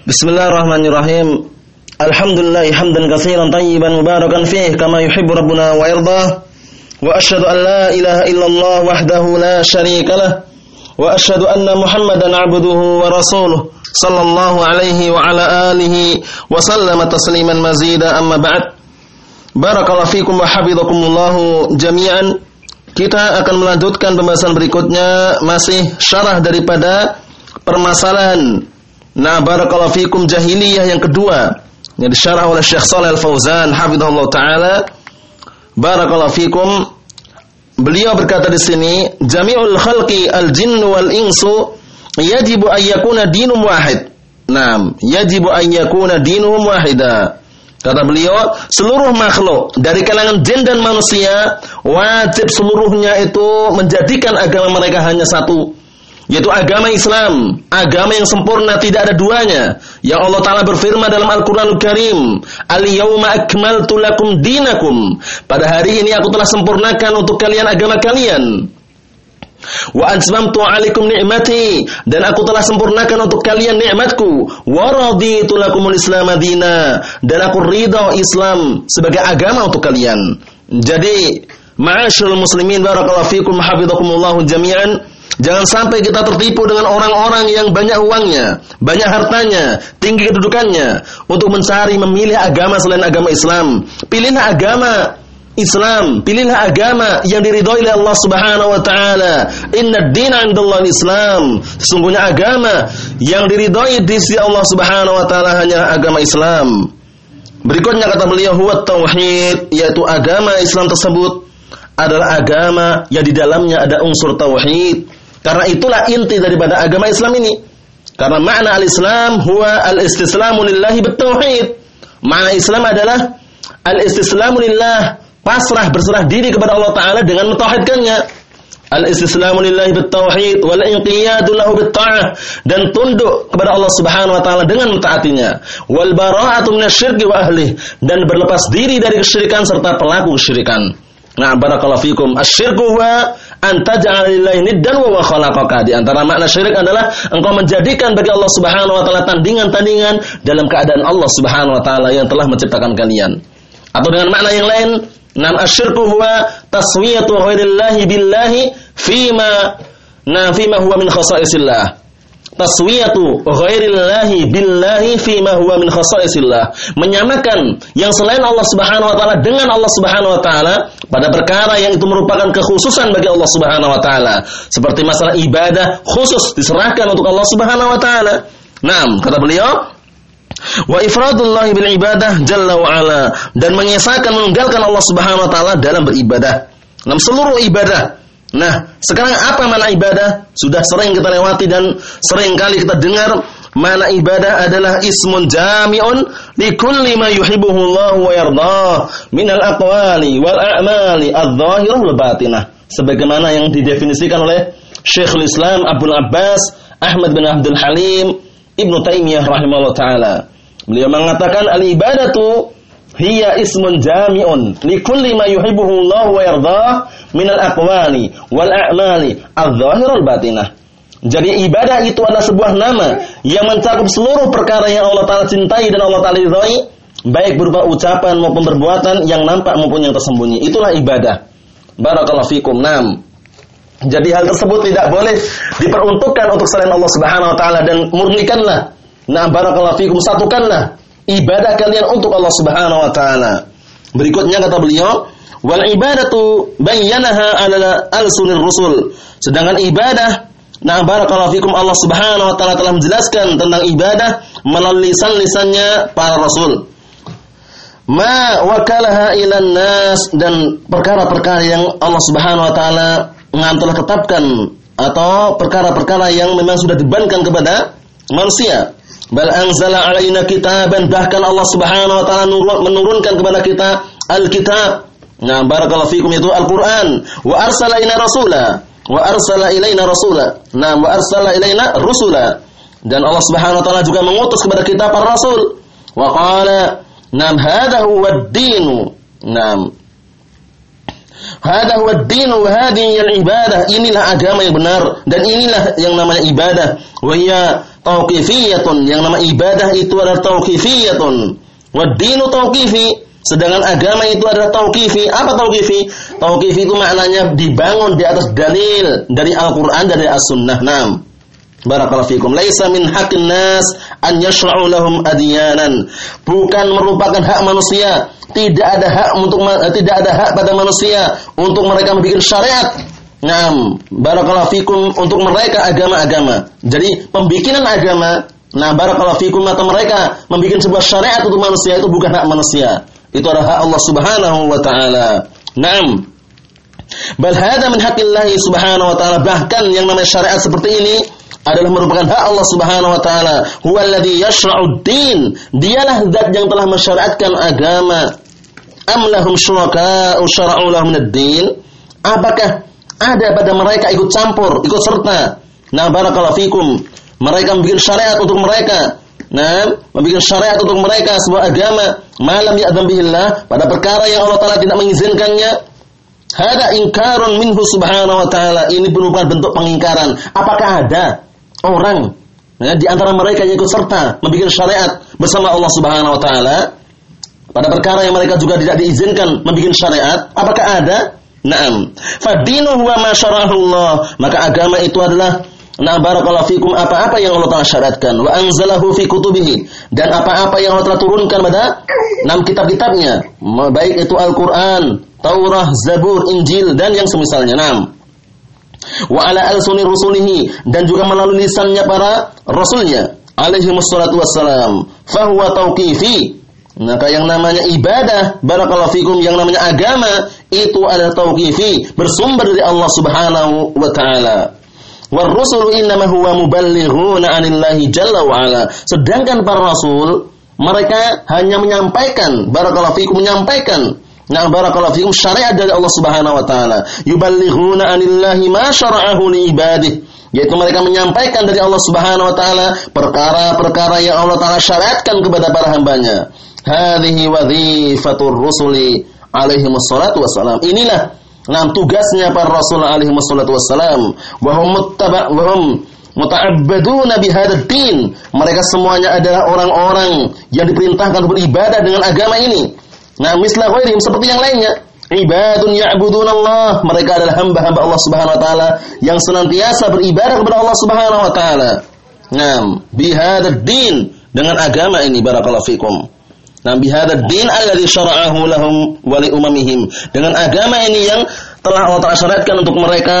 Bismillahirrahmanirrahim. Alhamdulillah hamdan katsiran tayyiban mubarakan fih kama yuhibbu rabbuna wa yardah. Wa asyhadu an la ilaha illallah wahdahu la syarika lah. Wa asyhadu anna Muhammadan 'abduhu wa rasuluh sallallahu alaihi wa ala alihi wa sallama tasliman mazida amma ba'd. Barakallahu fikum wa hafizakumullah jami'an. Kita akan melanjutkan pembahasan berikutnya masih syarah daripada permasalahan Nah, barakallahu fikum jahiliyah yang kedua yang disyarah oleh Syekh Shalal Al-Fauzan hafizahullah taala. Barakallahu fikum Beliau berkata di sini, jami'ul khalqi al-jinn wal insu yajibu an yakuna dinum wahid. Naam, yajibu an yakuna dinuhum wahida. Kata beliau, seluruh makhluk dari kalangan jin dan manusia wajib seluruhnya itu menjadikan agama mereka hanya satu yaitu agama Islam, agama yang sempurna tidak ada duanya. Yang Allah taala berfirman dalam Al-Qur'anul Karim, "Al-yauma akmaltu lakum dinakum." Pada hari ini aku telah sempurnakan untuk kalian agama kalian. Wa atmamtu 'alaikum ni'mati dan aku telah sempurnakan untuk kalian nikmatku. Wa raditu lakumul Islam dan aku ridha Islam sebagai agama untuk kalian. Jadi, ma'asyiral muslimin barakallahu fikum hafizakumullah jami'an. Jangan sampai kita tertipu dengan orang-orang yang banyak uangnya, banyak hartanya, tinggi kedudukannya untuk mencari memilih agama selain agama Islam. Pilihlah agama Islam, pilihlah agama yang diridhoi oleh Allah Subhanahu wa taala. Inna dina 'indallahi Islam. Sesungguhnya agama yang diridhoi di sisi Allah Subhanahu wa taala hanya agama Islam. Berikutnya kata beliau huwa tauhid, yaitu agama Islam tersebut adalah agama yang di dalamnya ada unsur tauhid karena itulah inti daripada agama Islam ini. Karena makna al-Islam huwa al-istislamu lillahi bitauhid. Makna Islam adalah al-istislamu lillah, pasrah berserah diri kepada Allah taala dengan mentauhidkannya. Al-istislamu lillahi bitauhid wal inqiyadu lahu bitta'ah dan tunduk kepada Allah Subhanahu wa taala dengan mentaatinya. Wal bara'atu minasyirki wa ahli dan berlepas diri dari kesyirikan serta pelaku kesyirikan. Nah, barakallahu fikum. Asyirku huwa anta ja'alillahi niddan wa khalaqaka. Di antara makna syirik adalah engkau menjadikan bagi Allah Subhanahu wa taala tandingan-tandingan dalam keadaan Allah Subhanahu wa taala yang telah menciptakan kalian. Atau dengan makna yang lain, nam asyirku huwa taswiyatu ghairillahi billahi fima na fima huwa min khasaisillah taswiyatu ghairillahi billahi fi ma huwa min khasaisillah. Menyamakan yang selain Allah Subhanahu wa taala dengan Allah Subhanahu wa taala pada perkara yang itu merupakan kekhususan bagi Allah Subhanahu wa taala. Seperti masalah ibadah khusus diserahkan untuk Allah Subhanahu wa taala. Naam kata beliau wa ifradullah bil ibadah jalla wa ala. Dan mengesahkan menunggalkan Allah Subhanahu wa taala dalam beribadah. Dalam seluruh ibadah Nah, sekarang apa mana ibadah? Sudah sering kita lewati dan sering kali kita dengar mana ibadah adalah ismun jami'un li kulli ma yuhibbuhu Allah wa yardah min al-aqwali wal a'mali adh-dhahirah wal batinah. Sebagaimana yang didefinisikan oleh Syekhul Islam Abdul Abbas Ahmad bin Abdul Halim Ibnu Taimiyah rahimahullah taala. Beliau mengatakan al-ibadatu hiya ismun jami'un li kulli ma yuhibbuhu Allah wa yardah minal aqwali wal a'mali adh-dhahir batinah. Jadi ibadah itu adalah sebuah nama yang mencakup seluruh perkara yang Allah Taala cintai dan Allah Taala ridhai, baik berupa ucapan maupun perbuatan yang nampak maupun yang tersembunyi. Itulah ibadah. Barakallahu fikum. Nam. Jadi hal tersebut tidak boleh diperuntukkan untuk selain Allah Subhanahu wa taala dan murnikanlah. Nah, barakallahu fikum satukanlah ibadah kalian untuk Allah Subhanahu wa taala. Berikutnya kata beliau, Wal ibadatu bayyanaha ala al-sunir rusul. Sedangkan ibadah Nah barakallahu fikum Allah Subhanahu wa taala telah menjelaskan tentang ibadah melalui lisan-lisannya para rasul. Ma wakalaha ilan nas dan perkara-perkara yang Allah Subhanahu wa taala telah tetapkan atau perkara-perkara yang memang sudah dibankan kepada manusia. Bal anzala alaina kitaban bahkan Allah Subhanahu wa taala menurunkan kepada kita al-kitab Nah, barakallahu fikum itu Al-Qur'an. Wa arsala ila rasula. Wa arsala ilaina rasula. Nah, wa arsala ilaina rusula. Dan Allah Subhanahu wa taala juga mengutus kepada kita para rasul. Wa qala, "Nam hadha huwa ad-din." Nam. Hadha huwa ad-din wa hadhihi al-ibadah. Inilah agama yang benar dan inilah yang namanya ibadah. Wa hiya tauqifiyatun. Yang nama ibadah itu adalah tauqifiyatun. Wa dinu tauqifi. Sedangkan agama itu adalah tauqifi. Apa tauqifi? Tauqifi itu maknanya dibangun di atas dalil dari Al-Qur'an dan dari As-Sunnah. Naam. Barakallahu fikum. Laisa min haqqin nas an yashra'u lahum adiyanan. Bukan merupakan hak manusia. Tidak ada hak untuk tidak ada hak pada manusia untuk mereka membuat syariat. Naam, barakallahu fikum untuk mereka agama-agama. Jadi pembikinan agama, nah barakallahu fikum atau mereka membuat sebuah syariat untuk manusia itu bukan hak manusia. Itu adalah hak Allah Subhanahu wa taala. Naam. Bal hada min haqqillah subhanahu wa ta'ala. Bahkan yang namanya syariat seperti ini adalah merupakan hak Allah Subhanahu wa taala. Huwallazi yashra'ud din. Dialah zat yang telah mensyariatkan agama. Am lahum syuraka'u syara'u lahum din Apakah ada pada mereka ikut campur, ikut serta? Nah, barakallahu fikum. Mereka membuat syariat untuk mereka. Nah, membuat syariat untuk mereka sebuah agama malam ya'dzam bihillah pada perkara yang Allah taala tidak mengizinkannya. Hada ingkarun minhu subhanahu wa ta'ala. Ini merupakan bentuk pengingkaran. Apakah ada orang ya, di antara mereka yang ikut serta membuat syariat bersama Allah Subhanahu wa taala pada perkara yang mereka juga tidak diizinkan membuat syariat, apakah ada? Naam. Fadinu huwa ma Allah. Maka agama itu adalah Nah barakallahu fikum apa-apa yang Allah Ta'ala syaratkan wa anzalahu fi kutubihi dan apa-apa yang Allah telah turunkan pada enam kitab-kitabnya baik itu Al-Qur'an, Taurah, Zabur, Injil dan yang semisalnya. Naam wa ala al-sunni rusulihi dan juga melalui lisannya para rasulnya alaihi wassalatu wassalam fahuwa tauqifi. Maka yang namanya ibadah barakallahu fikum yang namanya agama itu adalah tauqifi bersumber dari Allah Subhanahu wa taala. War rusul innama huwa muballighuna anillahi jalla wa ala. Sedangkan para rasul mereka hanya menyampaikan barakallahu fikum menyampaikan Nah barakallahu fikum syariat dari Allah Subhanahu wa taala. Yuballighuna anillahi ma syara'ahu li ibadih. Yaitu mereka menyampaikan dari Allah Subhanahu wa taala perkara-perkara yang Allah taala syariatkan kepada para hambanya. Hadhihi wadhifatur rusuli alaihi wassalatu wassalam. Inilah nah tugasnya para rasul alaihi wassalatu wassalam. Wa hum muttaba' wa hum muta'abbaduna bihadzal din. Mereka semuanya adalah orang-orang yang diperintahkan beribadah dengan agama ini. Nah, mislah ghairihim seperti yang lainnya. Ibadun ya'budun Allah. Mereka adalah hamba-hamba Allah Subhanahu wa taala yang senantiasa beribadah kepada Allah Subhanahu wa taala. Nah, bihadzal din dengan agama ini barakallahu fikum. Nah, bihadzal din alladzi syara'ahu lahum wa li umamihim. Dengan agama ini yang telah Allah Ta'ala syaratkan untuk mereka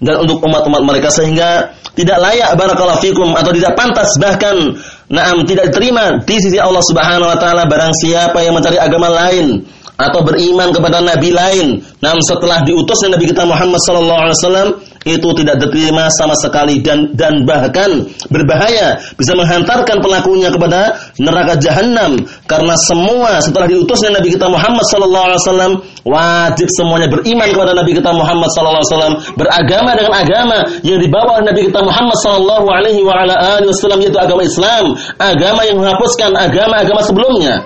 dan untuk umat-umat mereka sehingga tidak layak barakallahu fikum atau tidak pantas bahkan Naam tidak diterima di sisi Allah Subhanahu wa taala barang siapa yang mencari agama lain atau beriman kepada nabi lain. Naam setelah diutusnya Nabi kita Muhammad sallallahu alaihi wasallam itu tidak diterima sama sekali dan dan bahkan berbahaya. Bisa menghantarkan pelakunya kepada neraka jahanam karena semua setelah diutusnya Nabi kita Muhammad sallallahu alaihi wasallam wajib semuanya beriman kepada Nabi kita Muhammad sallallahu alaihi wasallam. Beragama dengan agama yang dibawa oleh Nabi kita Muhammad sallallahu alaihi wasallam yaitu agama Islam. Agama yang menghapuskan agama-agama sebelumnya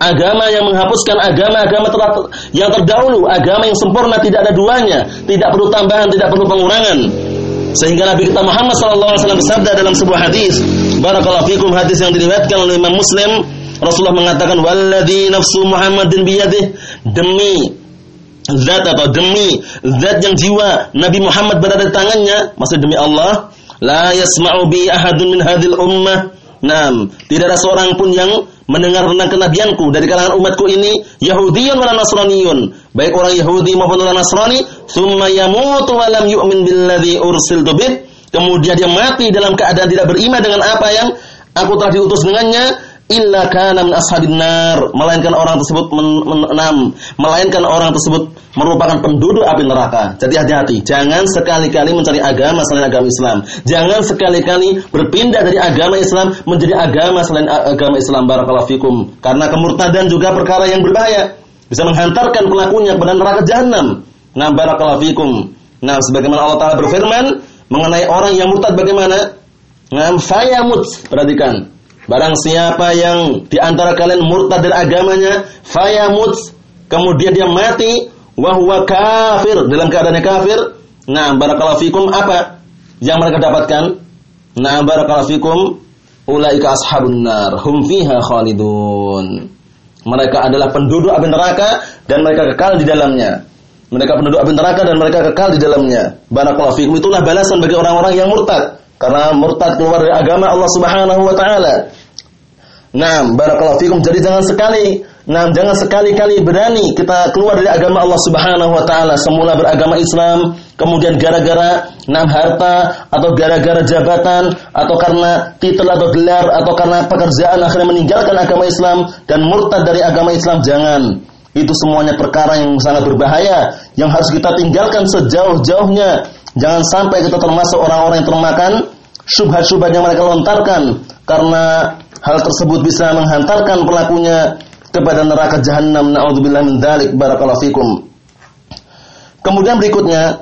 agama yang menghapuskan agama-agama yang terdahulu, agama yang sempurna tidak ada duanya, tidak perlu tambahan, tidak perlu pengurangan. Sehingga Nabi kita Muhammad SAW bersabda dalam sebuah hadis, Barakallahu fikum hadis yang diriwayatkan oleh Imam Muslim, Rasulullah mengatakan, "Walladzi nafsu Muhammadin biyadih" demi zat atau demi zat yang jiwa Nabi Muhammad berada di tangannya, maksud demi Allah, la yasma'u bi ahadun min hadhil ummah. Naam, tidak ada seorang pun yang mendengar tentang kenabianku dari kalangan umatku ini Yahudiyun wa Nasraniyun baik orang Yahudi maupun orang Nasrani thumma yamutu wa lam yu'min billadzi ursiltu bih. Kemudian dia mati dalam keadaan tidak beriman dengan apa yang aku telah diutus dengannya illa kana min ashabin nar. Melainkan orang tersebut menam melainkan orang tersebut merupakan penduduk api neraka. Jadi hati-hati. Jangan sekali-kali mencari agama selain agama Islam. Jangan sekali-kali berpindah dari agama Islam menjadi agama selain agama Islam. Barakallahu fikum. Karena kemurtadan juga perkara yang berbahaya. Bisa menghantarkan pelakunya kepada neraka jahanam nah barakallahu fikum. Nah sebagaimana Allah taala berfirman mengenai orang yang murtad bagaimana? Nah fayamut. Perhatikan Barang siapa yang di antara kalian murtad dari agamanya, fayamut, kemudian dia mati, wahwa kafir, dalam keadaannya kafir. Nah, barakallahu fikum apa yang mereka dapatkan? Nah, barakallahu fikum ulaika ashabun nar hum fiha khalidun. Mereka adalah penduduk api neraka dan mereka kekal di dalamnya. Mereka penduduk api neraka dan mereka kekal di dalamnya. Barakallahu fikum itulah balasan bagi orang-orang yang murtad karena murtad keluar dari agama Allah Subhanahu wa taala. Nah, barakallahu fikum. Jadi jangan sekali, nah jangan sekali-kali berani kita keluar dari agama Allah Subhanahu wa taala. Semula beragama Islam, kemudian gara-gara nam harta atau gara-gara jabatan atau karena titel atau gelar atau karena pekerjaan akhirnya meninggalkan agama Islam dan murtad dari agama Islam. Jangan. Itu semuanya perkara yang sangat berbahaya yang harus kita tinggalkan sejauh-jauhnya. Jangan sampai kita termasuk orang-orang yang termakan syubhat-syubhat yang mereka lontarkan karena hal tersebut bisa menghantarkan pelakunya kepada neraka jahanam naudzubillah min dzalik barakallahu fikum. Kemudian berikutnya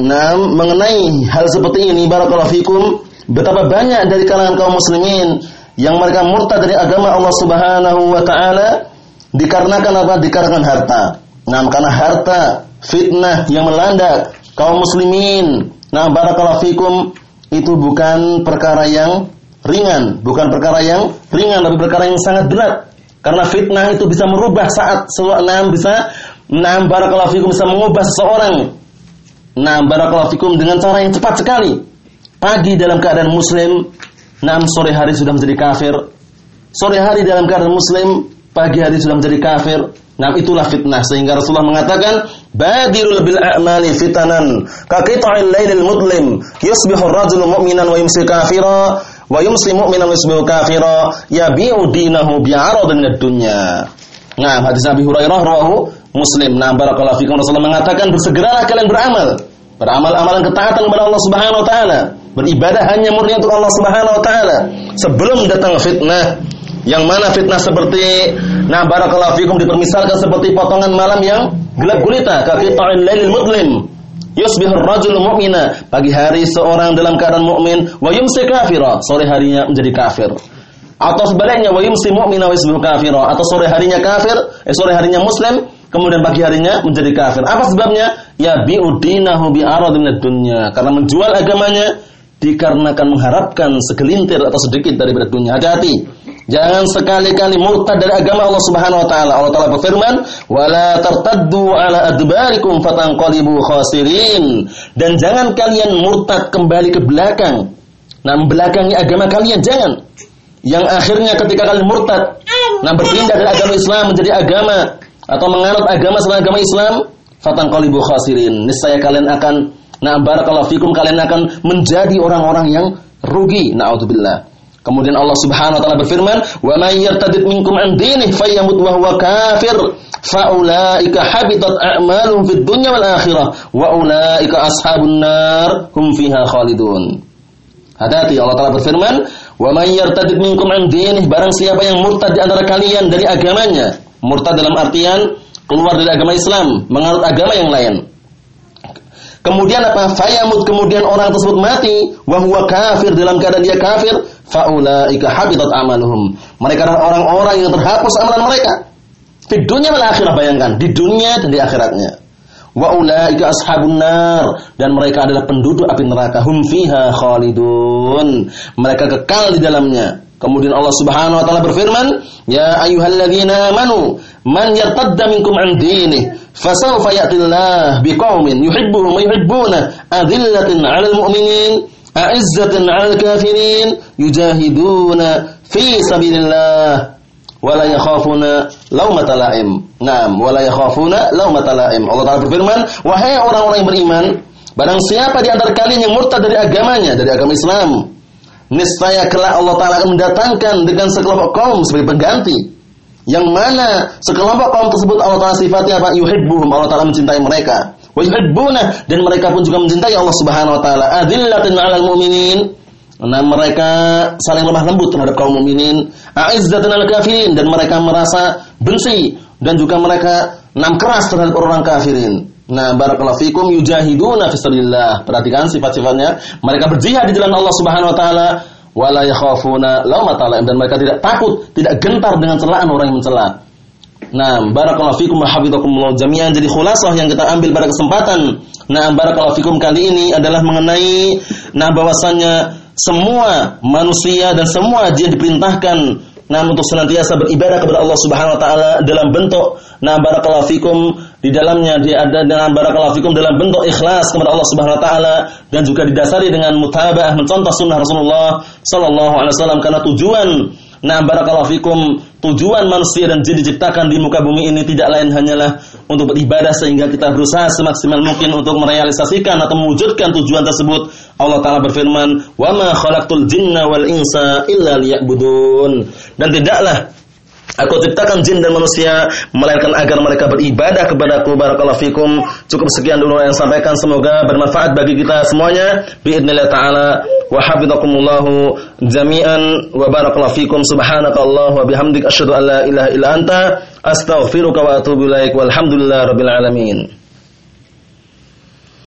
nah mengenai hal seperti ini barakallahu fikum betapa banyak dari kalangan kaum muslimin yang mereka murtad dari agama Allah Subhanahu wa taala dikarenakan apa? Dikarenakan harta. Nah karena harta fitnah yang melanda kaum muslimin. Nah barakallahu fikum itu bukan perkara yang ringan, bukan perkara yang ringan tapi perkara yang sangat berat. Karena fitnah itu bisa merubah saat seorang bisa nah barakallahu fikum bisa mengubah seseorang. Nah barakallahu fikum dengan cara yang cepat sekali. Pagi dalam keadaan muslim, nah sore hari sudah menjadi kafir. Sore hari dalam keadaan muslim, pagi hari sudah menjadi kafir. Nah itulah fitnah sehingga Rasulullah mengatakan badirul bil a'mali fitanan ka qita'il lailil mudlim yusbihu ar-rajulu mu'minan wa yumsi kafira wa yumsi mu'minan wa yusbihu kafira yabi'u dinahu bi'aradin ad-dunya. Nah, hadis Abi Hurairah rawahu Muslim. Nah, barakallahu fikum Rasulullah mengatakan bersegeralah kalian beramal. Beramal amalan ketaatan kepada Allah Subhanahu wa taala. Beribadah hanya murni untuk Allah Subhanahu wa taala sebelum datang fitnah yang mana fitnah seperti nah barakallahu fikum dipermisalkan seperti potongan malam yang gelap gulita kaki ta'in lailil mudlim. Yusbihu ar-rajul mu'mina pagi hari seorang dalam keadaan mukmin wa yumsi kafira sore harinya menjadi kafir. Atau sebaliknya wa yumsi mu'mina wa yusbihu kafira. Atau sore harinya kafir eh sore harinya muslim kemudian pagi harinya menjadi kafir. Apa sebabnya? Ya bi'udinahu bi'aradin dunya. Karena menjual agamanya dikarenakan mengharapkan segelintir atau sedikit daripada dunia hati-hati Jangan sekali-kali murtad dari agama Allah Subhanahu wa taala. Allah taala berfirman, "Wala tartaddu ala adbarikum fatanqalibu khasirin." Dan jangan kalian murtad kembali ke belakang. Nah, belakangi agama kalian jangan. Yang akhirnya ketika kalian murtad, nah berpindah dari agama Islam menjadi agama atau menganut agama selain agama Islam, fatanqalibu khasirin. Niscaya kalian akan nah barakallahu fikum kalian akan menjadi orang-orang yang rugi. Nauzubillah. Kemudian Allah Subhanahu wa taala berfirman, "Wa may yartadid minkum an dinihi fayyamut wa huwa kafir, faulaika habitat a'maluhum fid dunya wal akhirah, wa ulaika ashabun nar hum fiha khalidun." Hati-hati Allah Taala berfirman, "Wa may yartadid minkum an dinihi barang siapa yang murtad di antara kalian dari agamanya." Murtad dalam artian keluar dari agama Islam, menganut agama yang lain. Kemudian apa? Fayamut kemudian orang tersebut mati wa huwa kafir dalam keadaan dia kafir, faulaika habitat amaluhum. Mereka adalah orang-orang yang terhapus amalan mereka. Di dunia dan akhirat bayangkan, di dunia dan di akhiratnya. Wa ulaika ashabun nar dan mereka adalah penduduk api neraka hum fiha khalidun. Mereka kekal di dalamnya. Kemudian Allah Subhanahu wa taala berfirman, "Ya ayyuhalladzina amanu, man yartadda minkum an dinihi, fasawfa ya'tillahu biqaumin yuhibbuhum wa yuhibbuna adillatin 'alal mu'minin a'izzatin 'alal kafirin yujahiduna fi sabilillah wala yakhafuna laumata la'im. Naam, wala yakhafuna laumata la'im. Allah Taala berfirman, "Wahai orang-orang yang beriman, barang siapa di antara kalian yang murtad dari agamanya, dari agama Islam, niscaya kelak Allah Taala akan mendatangkan dengan sekelompok kaum sebagai pengganti. Yang mana sekelompok kaum tersebut Allah Taala sifatnya apa? Yuhibbuhum, Allah Taala mencintai mereka. Wa dan mereka pun juga mencintai Allah Subhanahu wa taala. Adillatin 'alal mu'minin Nah mereka saling lemah lembut terhadap kaum mukminin, a'izzatan al kafirin dan mereka merasa benci dan juga mereka nam keras terhadap orang kafirin. Nah, barakallahu fikum yujahiduna fisabilillah. Perhatikan sifat-sifatnya. Mereka berjihad di jalan Allah Subhanahu wa taala wala yakhafuna laumata dan mereka tidak takut, tidak gentar dengan celaan orang yang mencela. Nah, barakallahu fikum wa hafizakumullah jami'an. Jadi khulasah yang kita ambil pada kesempatan Nah, barakallahu fikum kali ini adalah mengenai nah bahwasannya semua manusia dan semua jin diperintahkan nah untuk senantiasa beribadah kepada Allah Subhanahu wa taala dalam bentuk nah barakallahu fikum di dalamnya dia ada dengan barakallahu fikum dalam bentuk ikhlas kepada Allah Subhanahu wa taala dan juga didasari dengan mutabah mencontoh sunnah Rasulullah sallallahu alaihi wasallam karena tujuan Nah, barakallahu fikum, tujuan manusia dan jin diciptakan di muka bumi ini tidak lain hanyalah untuk beribadah sehingga kita berusaha semaksimal mungkin untuk merealisasikan atau mewujudkan tujuan tersebut. Allah taala berfirman, "Wa ma khalaqtul jinna wal insa illa liya'budun." Dan tidaklah Aku ciptakan jin dan manusia melainkan agar mereka beribadah kepadaku. Barakallahu fikum. Cukup sekian dulu yang sampaikan. Semoga bermanfaat bagi kita semuanya. Biidznillah taala wa hafizakumullahu jami'an wa barakallahu fikum. Subhanakallah wa bihamdik asyhadu an la ilaha illa anta astaghfiruka wa atubu ilaik. Walhamdulillah rabbil alamin.